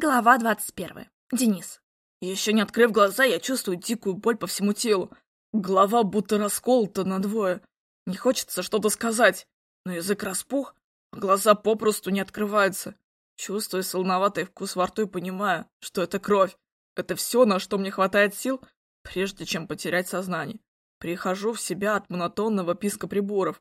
Глава 21. Денис. Еще не открыв глаза, я чувствую дикую боль по всему телу. Голова будто расколота надвое. Не хочется что-то сказать, но язык распух, а глаза попросту не открываются. Чувствую солоноватый вкус во рту и понимаю, что это кровь. Это все, на что мне хватает сил, прежде чем потерять сознание. Прихожу в себя от монотонного писка приборов.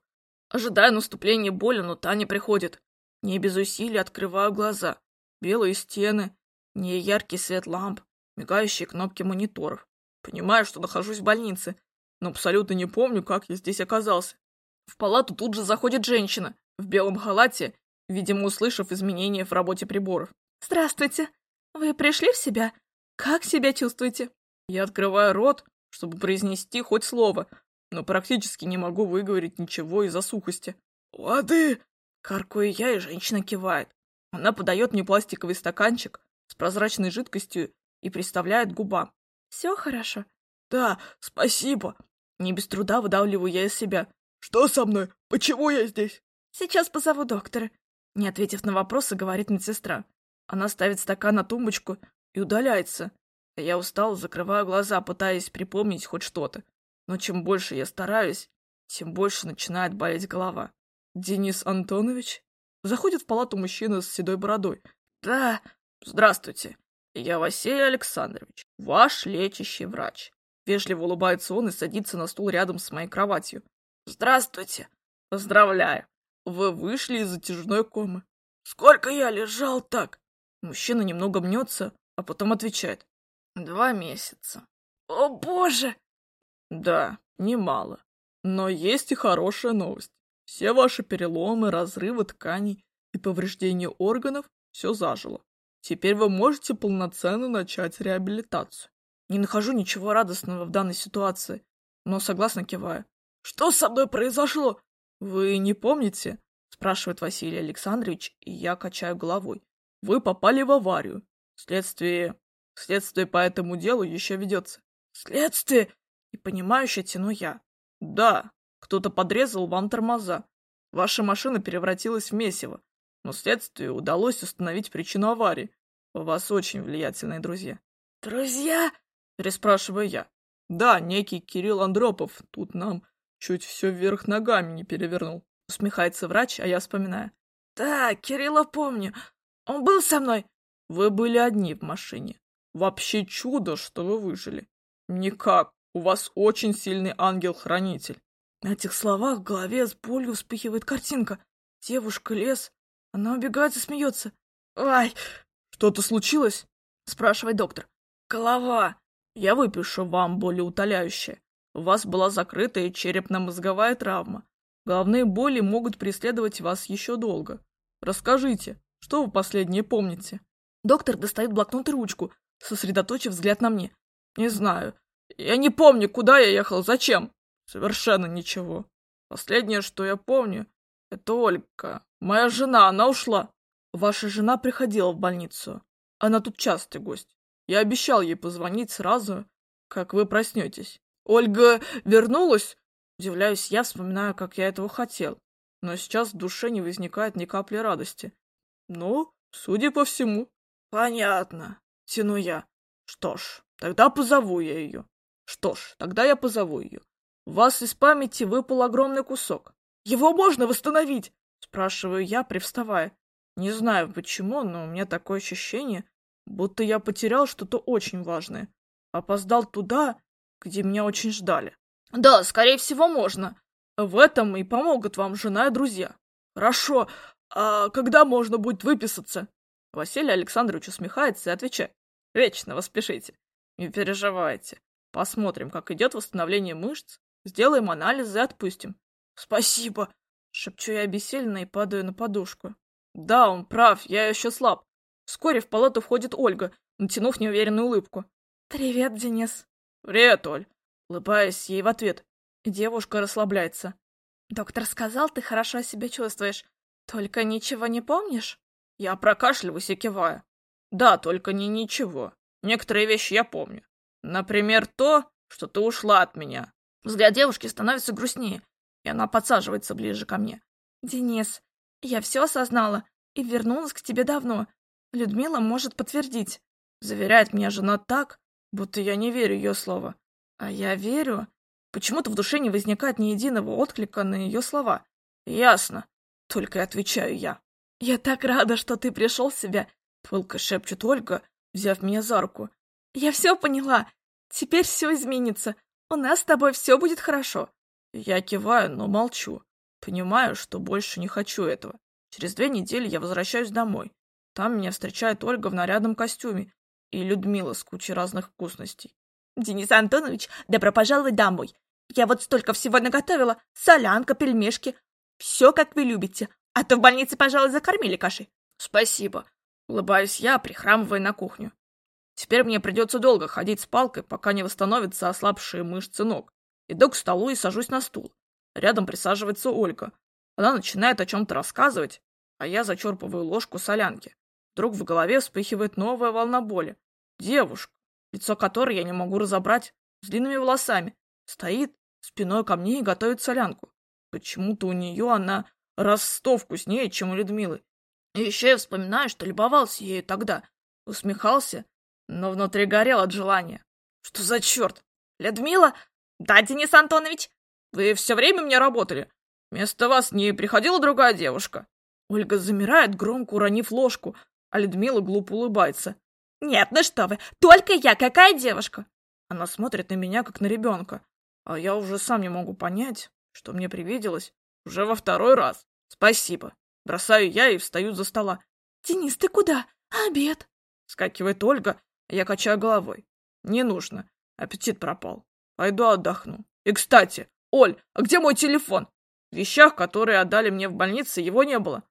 Ожидаю наступления боли, но та не приходит. Не без усилий открываю глаза. Белые стены, неяркий свет ламп, мигающие кнопки мониторов. Понимаю, что нахожусь в больнице, но абсолютно не помню, как я здесь оказался. В палату тут же заходит женщина в белом халате, видимо, услышав изменения в работе приборов. «Здравствуйте. Вы пришли в себя? Как себя чувствуете?» Я открываю рот, чтобы произнести хоть слово, но практически не могу выговорить ничего из-за сухости. «Воды!» — каркаю я, и женщина кивает. Она подает мне пластиковый стаканчик с прозрачной жидкостью и приставляет губам. «Все хорошо?» «Да, спасибо!» Не без труда выдавливаю я из себя. «Что со мной? Почему я здесь?» «Сейчас позову доктора», — не ответив на вопросы, говорит медсестра. Она ставит стакан на тумбочку и удаляется. Я устал, закрываю глаза, пытаясь припомнить хоть что-то. Но чем больше я стараюсь, тем больше начинает болеть голова. «Денис Антонович?» Заходит в палату мужчина с седой бородой. «Да, здравствуйте. Я Василий Александрович, ваш лечащий врач». Вежливо улыбается он и садится на стул рядом с моей кроватью. «Здравствуйте. Поздравляю. Вы вышли из затяжной комы. Сколько я лежал так?» Мужчина немного мнется, а потом отвечает. «Два месяца». «О, боже!» «Да, немало. Но есть и хорошая новость. Все ваши переломы, разрывы тканей и повреждения органов все зажило. Теперь вы можете полноценно начать реабилитацию. Не нахожу ничего радостного в данной ситуации, но согласно киваю. Что со мной произошло? Вы не помните? Спрашивает Василий Александрович, и я качаю головой. Вы попали в аварию. Следствие... Следствие по этому делу еще ведется. Следствие? И понимающе тяну я. Да, кто-то подрезал вам тормоза. Ваша машина превратилась в месиво, но следствию удалось установить причину аварии. У вас очень влиятельные друзья. «Друзья?» – переспрашиваю я. «Да, некий Кирилл Андропов тут нам чуть все вверх ногами не перевернул». Усмехается врач, а я вспоминаю. «Да, Кирилла помню. Он был со мной». «Вы были одни в машине. Вообще чудо, что вы выжили. Никак. У вас очень сильный ангел-хранитель. На этих словах в голове с болью вспыхивает картинка. Девушка, лес. Она убегает и смеется. «Ай! Что-то случилось?» Спрашивает доктор. «Голова. Я выпишу вам болеутоляющее. У вас была закрытая черепно-мозговая травма. Головные боли могут преследовать вас еще долго. Расскажите, что вы последнее помните?» Доктор достает блокнот и ручку, сосредоточив взгляд на мне. «Не знаю. Я не помню, куда я ехал, зачем. Совершенно ничего. Последнее, что я помню, это Ольга. Моя жена, она ушла. Ваша жена приходила в больницу. Она тут частый гость. Я обещал ей позвонить сразу, как вы проснетесь. Ольга вернулась? Удивляюсь я, вспоминаю, как я этого хотел. Но сейчас в душе не возникает ни капли радости. Ну, судя по всему. Понятно, тяну я. Что ж, тогда позову я ее. Что ж, тогда я позову ее. У вас из памяти выпал огромный кусок. Его можно восстановить? Спрашиваю я, привставая. Не знаю почему, но у меня такое ощущение, будто я потерял что-то очень важное. Опоздал туда, где меня очень ждали. Да, скорее всего, можно. В этом и помогут вам жена и друзья. Хорошо. А когда можно будет выписаться? Василий Александрович усмехается и отвечает. Вечно вы спешите. Не переживайте. Посмотрим, как идет восстановление мышц, Сделаем анализы и отпустим. Спасибо, шепчу я обессиленно и падаю на подушку. Да, он прав, я еще слаб. Вскоре в палату входит Ольга, натянув неуверенную улыбку. Привет, Денис. Привет, Оль. Улыбаясь ей в ответ. Девушка расслабляется. Доктор сказал, ты хорошо себя чувствуешь. Только ничего не помнишь? Я прокашливаюсь и киваю. Да, только не ничего. Некоторые вещи я помню. Например, то, что ты ушла от меня. Взгляд девушки становится грустнее, и она подсаживается ближе ко мне. «Денис, я все осознала и вернулась к тебе давно. Людмила может подтвердить. Заверяет меня жена так, будто я не верю ее слову. А я верю. Почему-то в душе не возникает ни единого отклика на ее слова. Ясно. Только и отвечаю я. Я так рада, что ты пришел в себя. Пылко шепчет Ольга, взяв меня за руку. Я все поняла. Теперь все изменится. У нас с тобой все будет хорошо. Я киваю, но молчу. Понимаю, что больше не хочу этого. Через две недели я возвращаюсь домой. Там меня встречает Ольга в нарядном костюме и Людмила с кучей разных вкусностей. «Денис Антонович, добро пожаловать домой. Я вот столько всего наготовила. Солянка, пельмешки. Все, как вы любите. А то в больнице, пожалуй, закормили кашей». «Спасибо». Улыбаюсь я, прихрамывая на кухню. Теперь мне придется долго ходить с палкой, пока не восстановятся ослабшие мышцы ног. Иду к столу и сажусь на стул. Рядом присаживается Ольга. Она начинает о чем-то рассказывать, а я зачерпываю ложку солянки. Вдруг в голове вспыхивает новая волна боли. Девушка, лицо которой я не могу разобрать, с длинными волосами, стоит спиной ко мне и готовит солянку. Почему-то у нее она раз сто вкуснее, чем у Людмилы. И еще я вспоминаю, что любовался ею тогда, усмехался, но внутри горел от желания. Что за черт? Людмила? Да, Денис Антонович? Вы все время мне работали? Вместо вас не приходила другая девушка? Ольга замирает, громко уронив ложку, а Людмила глупо улыбается. «Нет, ну что вы, только я, какая девушка?» Она смотрит на меня, как на ребенка, а я уже сам не могу понять, что мне привиделось уже во второй раз. Спасибо. Бросаю я и встаю за стола. «Денис, ты куда? Обед!» Скакивает Ольга, я качаю головой. «Не нужно. Аппетит пропал. Пойду отдохну. И, кстати, Оль, а где мой телефон? В вещах, которые отдали мне в больнице, его не было.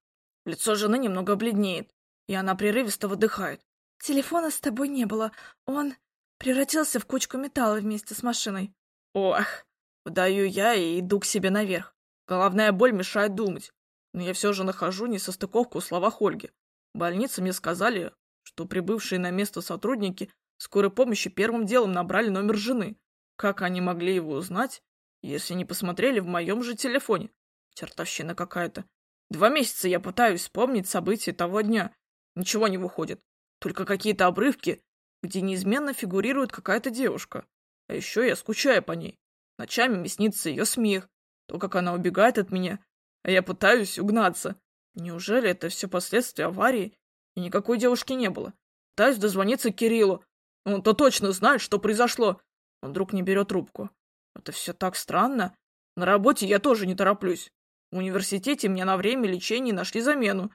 Лицо жены немного бледнеет, и она прерывисто выдыхает. Телефона с тобой не было. Он превратился в кучку металла вместе с машиной. Ох, выдаю я и иду к себе наверх. Головная боль мешает думать. Но я все же нахожу несостыковку в словах Ольги. В больнице мне сказали, что прибывшие на место сотрудники скорой помощи первым делом набрали номер жены. Как они могли его узнать, если не посмотрели в моем же телефоне? Чертовщина какая-то. Два месяца я пытаюсь вспомнить события того дня. Ничего не выходит. Только какие-то обрывки, где неизменно фигурирует какая-то девушка. А еще я скучаю по ней. Ночами мне снится ее смех, то, как она убегает от меня, а я пытаюсь угнаться. Неужели это все последствия аварии, и никакой девушки не было? Пытаюсь дозвониться Кириллу. Он-то точно знает, что произошло. Он вдруг не берет трубку. Это все так странно. На работе я тоже не тороплюсь. В университете мне на время лечения нашли замену.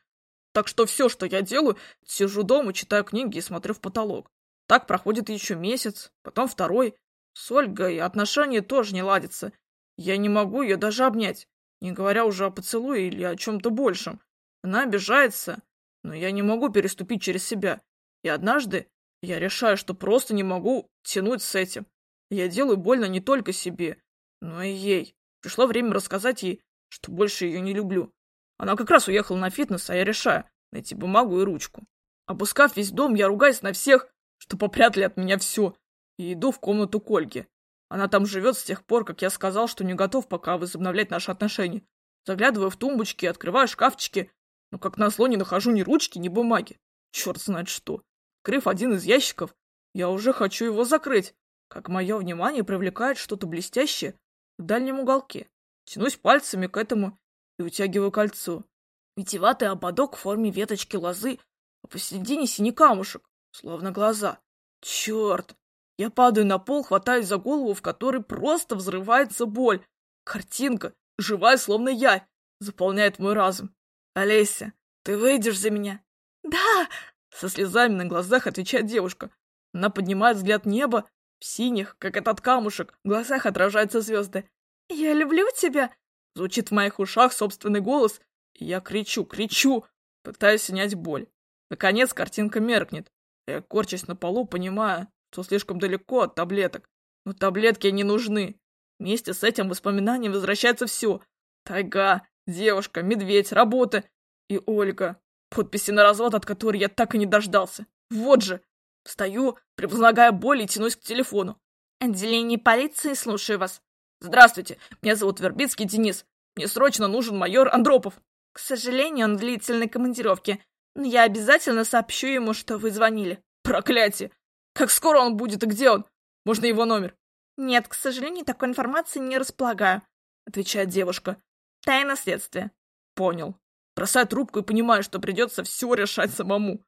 Так что все, что я делаю, сижу дома, читаю книги и смотрю в потолок. Так проходит еще месяц, потом второй. С Ольгой отношения тоже не ладятся. Я не могу ее даже обнять, не говоря уже о поцелуе или о чем-то большем. Она обижается, но я не могу переступить через себя. И однажды я решаю, что просто не могу тянуть с этим. Я делаю больно не только себе, но и ей. Пришло время рассказать ей, что больше ее не люблю. Она как раз уехала на фитнес, а я решаю найти бумагу и ручку. Обыскав весь дом, я ругаюсь на всех, что попрятали от меня все, и иду в комнату к Ольге. Она там живет с тех пор, как я сказал, что не готов пока возобновлять наши отношения. Заглядываю в тумбочки, открываю шкафчики, но как назло не нахожу ни ручки, ни бумаги. Черт знает что. Открыв один из ящиков, я уже хочу его закрыть, как мое внимание привлекает что-то блестящее в дальнем уголке. Тянусь пальцами к этому и вытягиваю кольцо. Витеватый ободок в форме веточки лозы, а посередине синий камушек, словно глаза. Черт! Я падаю на пол, хватаюсь за голову, в которой просто взрывается боль. Картинка, живая, словно я, заполняет мой разум. «Олеся, ты выйдешь за меня?» «Да!» Со слезами на глазах отвечает девушка. Она поднимает взгляд неба, в синих, как этот камушек, в глазах отражаются звезды. «Я люблю тебя!» Звучит в моих ушах собственный голос, и я кричу, кричу, пытаясь снять боль. Наконец картинка меркнет. Я корчусь на полу, понимая, что слишком далеко от таблеток. Но таблетки не нужны. Вместе с этим воспоминанием возвращается все. Тайга, девушка, медведь, работа и Ольга. Подписи на развод, от которой я так и не дождался. Вот же. Встаю, превозлагая боль и тянусь к телефону. «Отделение полиции, слушаю вас». «Здравствуйте, меня зовут Вербицкий Денис. Мне срочно нужен майор Андропов». «К сожалению, он в длительной командировке. Но я обязательно сообщу ему, что вы звонили. Проклятие! Как скоро он будет и где он? Можно его номер? Нет, к сожалению, такой информации не располагаю, отвечает девушка. Тайна следствия. Понял. Бросаю трубку и понимаю, что придется все решать самому.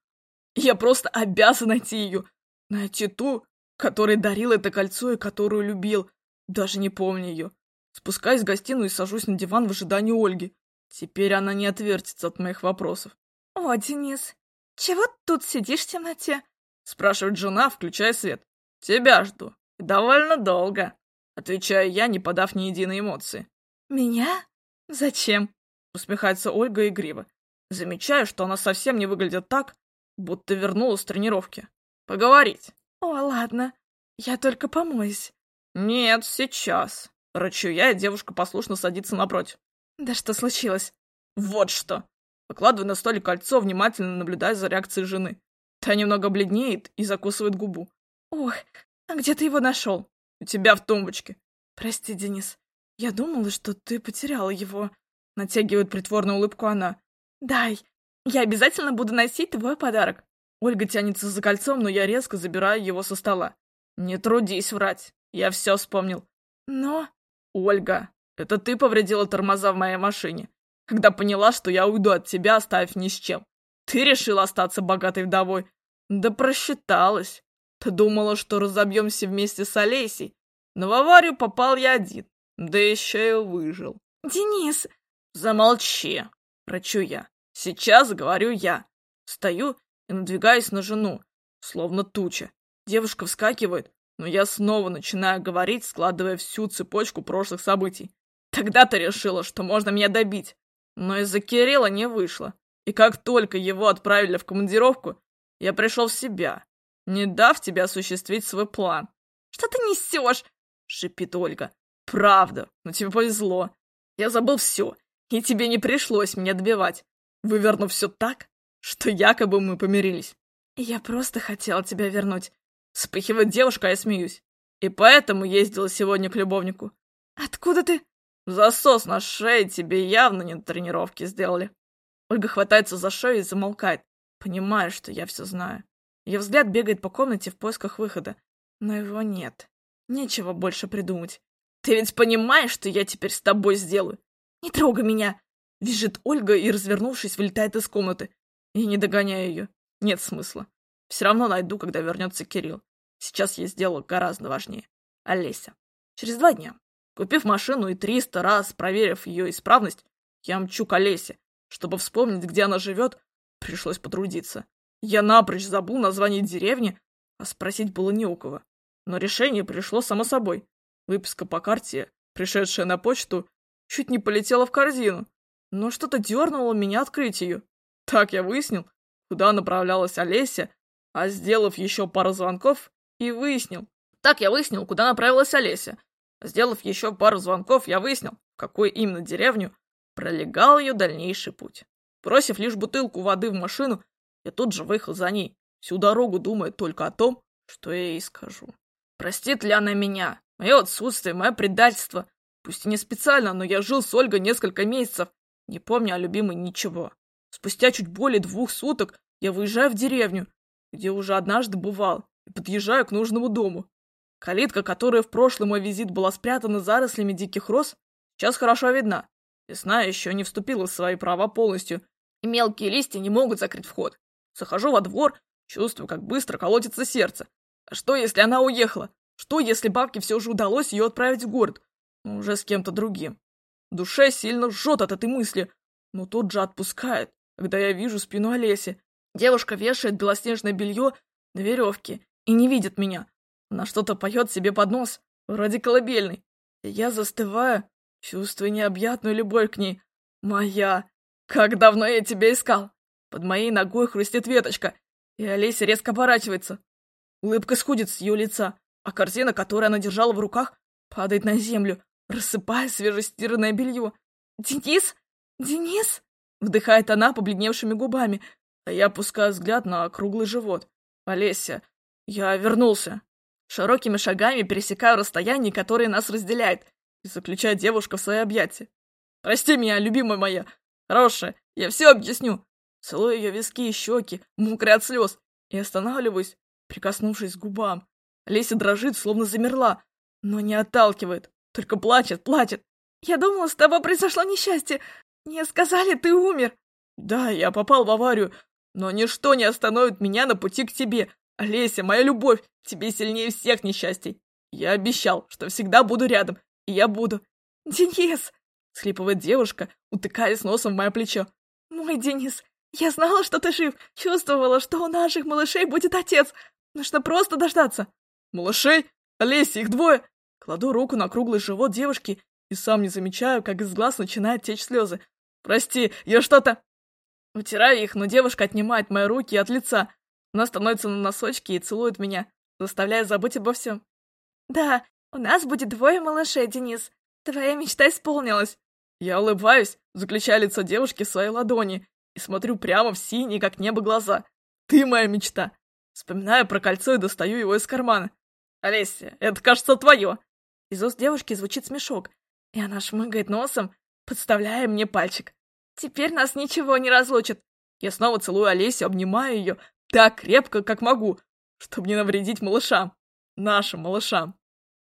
Я просто обязан найти ее. Найти ту, которой дарил это кольцо и которую любил. Даже не помню ее. Спускаюсь в гостиную и сажусь на диван в ожидании Ольги. Теперь она не отвертится от моих вопросов. «О, Денис, чего тут сидишь в темноте?» Спрашивает жена, включая свет. «Тебя жду. Довольно долго», — отвечаю я, не подав ни единой эмоции. «Меня? Зачем?» — усмехается Ольга игриво. Замечаю, что она совсем не выглядит так, будто вернулась с тренировки. «Поговорить». «О, ладно. Я только помоюсь». «Нет, сейчас». Рычу я, и девушка послушно садится напротив. Да что случилось? Вот что. Покладываю на столик кольцо, внимательно наблюдая за реакцией жены. Та немного бледнеет и закусывает губу. Ох, а где ты его нашел? У тебя в тумбочке. Прости, Денис. Я думала, что ты потеряла его. Натягивает притворную улыбку она. Дай. Я обязательно буду носить твой подарок. Ольга тянется за кольцом, но я резко забираю его со стола. Не трудись врать. Я все вспомнил. Но... Ольга, это ты повредила тормоза в моей машине, когда поняла, что я уйду от тебя, оставив ни с чем. Ты решила остаться богатой вдовой. Да просчиталась. Ты думала, что разобьемся вместе с Олесей. Но в аварию попал я один. Да еще и выжил. Денис! Замолчи, рычу я. Сейчас говорю я. Стою и надвигаюсь на жену, словно туча. Девушка вскакивает, но я снова начинаю говорить, складывая всю цепочку прошлых событий. Тогда ты решила, что можно меня добить. Но из-за Кирилла не вышло. И как только его отправили в командировку, я пришел в себя, не дав тебе осуществить свой план. «Что ты несешь?» — шипит Ольга. «Правда, но тебе повезло. Я забыл все, и тебе не пришлось меня добивать, вывернув все так, что якобы мы помирились». «Я просто хотела тебя вернуть». Вспыхивает девушка, а я смеюсь. И поэтому ездила сегодня к любовнику. «Откуда ты?» Засос на шее тебе явно не на тренировке сделали. Ольга хватается за шею и замолкает, понимая, что я все знаю. Ее взгляд бегает по комнате в поисках выхода, но его нет. Нечего больше придумать. Ты ведь понимаешь, что я теперь с тобой сделаю? Не трогай меня! Визжит Ольга и, развернувшись, вылетает из комнаты. Я не догоняю ее. Нет смысла. Все равно найду, когда вернется Кирилл. Сейчас есть дело гораздо важнее. Олеся. Через два дня. Купив машину и триста раз проверив ее исправность, я мчу к Олесе. Чтобы вспомнить, где она живет, пришлось потрудиться. Я напрочь забыл название деревни, а спросить было не у кого. Но решение пришло само собой. Выписка по карте, пришедшая на почту, чуть не полетела в корзину, но что-то дернуло меня открыть ее. Так я выяснил, куда направлялась Олеся, а сделав еще пару звонков, и выяснил. Так я выяснил, куда направилась Олеся, Сделав еще пару звонков, я выяснил, в какую именно деревню пролегал ее дальнейший путь. Бросив лишь бутылку воды в машину, я тут же выехал за ней, всю дорогу думая только о том, что я ей скажу. Простит ли она меня? Мое отсутствие, мое предательство. Пусть и не специально, но я жил с Ольгой несколько месяцев, не помня о любимой ничего. Спустя чуть более двух суток я выезжаю в деревню, где уже однажды бывал, и подъезжаю к нужному дому. Калитка, которая в прошлый мой визит была спрятана зарослями диких роз, сейчас хорошо видна. Весна еще не вступила в свои права полностью, и мелкие листья не могут закрыть вход. Захожу во двор, чувствую, как быстро колотится сердце. А что, если она уехала? Что, если бабке все же удалось ее отправить в город? Но уже с кем-то другим. В душе сильно жжет от этой мысли, но тут же отпускает, когда я вижу спину Олеси. Девушка вешает белоснежное белье на веревке и не видит меня. Она что-то поет себе под нос, вроде колыбельной. И я застываю, чувствуя необъятную любовь к ней. Моя! Как давно я тебя искал! Под моей ногой хрустит веточка, и Олеся резко оборачивается. Улыбка сходит с ее лица, а корзина, которую она держала в руках, падает на землю, рассыпая свежестиранное белье. «Денис? Денис?» Вдыхает она побледневшими губами, а я опускаю взгляд на круглый живот. «Олеся, я вернулся!» Широкими шагами пересекаю расстояние, которое нас разделяет, и заключаю девушку в свои объятия. «Прости меня, любимая моя! Хорошая, я все объясню! Целую ее виски и щеки, мокрые от слез, и останавливаюсь, прикоснувшись к губам. Леся дрожит, словно замерла, но не отталкивает, только плачет, плачет. «Я думала, с тобой произошло несчастье. Мне сказали, ты умер». «Да, я попал в аварию, но ничто не остановит меня на пути к тебе. Олеся, моя любовь, тебе сильнее всех несчастий. Я обещал, что всегда буду рядом, и я буду». «Денис!» — схлипывает девушка, утыкаясь носом в мое плечо. «Мой Денис, я знала, что ты жив, чувствовала, что у наших малышей будет отец. Нужно просто дождаться». «Малышей? Олеся, их двое!» Кладу руку на круглый живот девушки и сам не замечаю, как из глаз начинают течь слезы. «Прости, я что-то...» Утираю их, но девушка отнимает мои руки от лица. Она становится на носочки и целует меня, заставляя забыть обо всем. «Да, у нас будет двое малышей, Денис. Твоя мечта исполнилась». Я улыбаюсь, заключая лицо девушки в своей ладони и смотрю прямо в синие, как небо, глаза. «Ты моя мечта!» Вспоминаю про кольцо и достаю его из кармана. «Олеся, это, кажется, твое!» Из уст девушки звучит смешок, и она шмыгает носом, подставляя мне пальчик. «Теперь нас ничего не разлучит!» Я снова целую Олесю, обнимаю ее так крепко, как могу, чтобы не навредить малышам. Нашим малышам.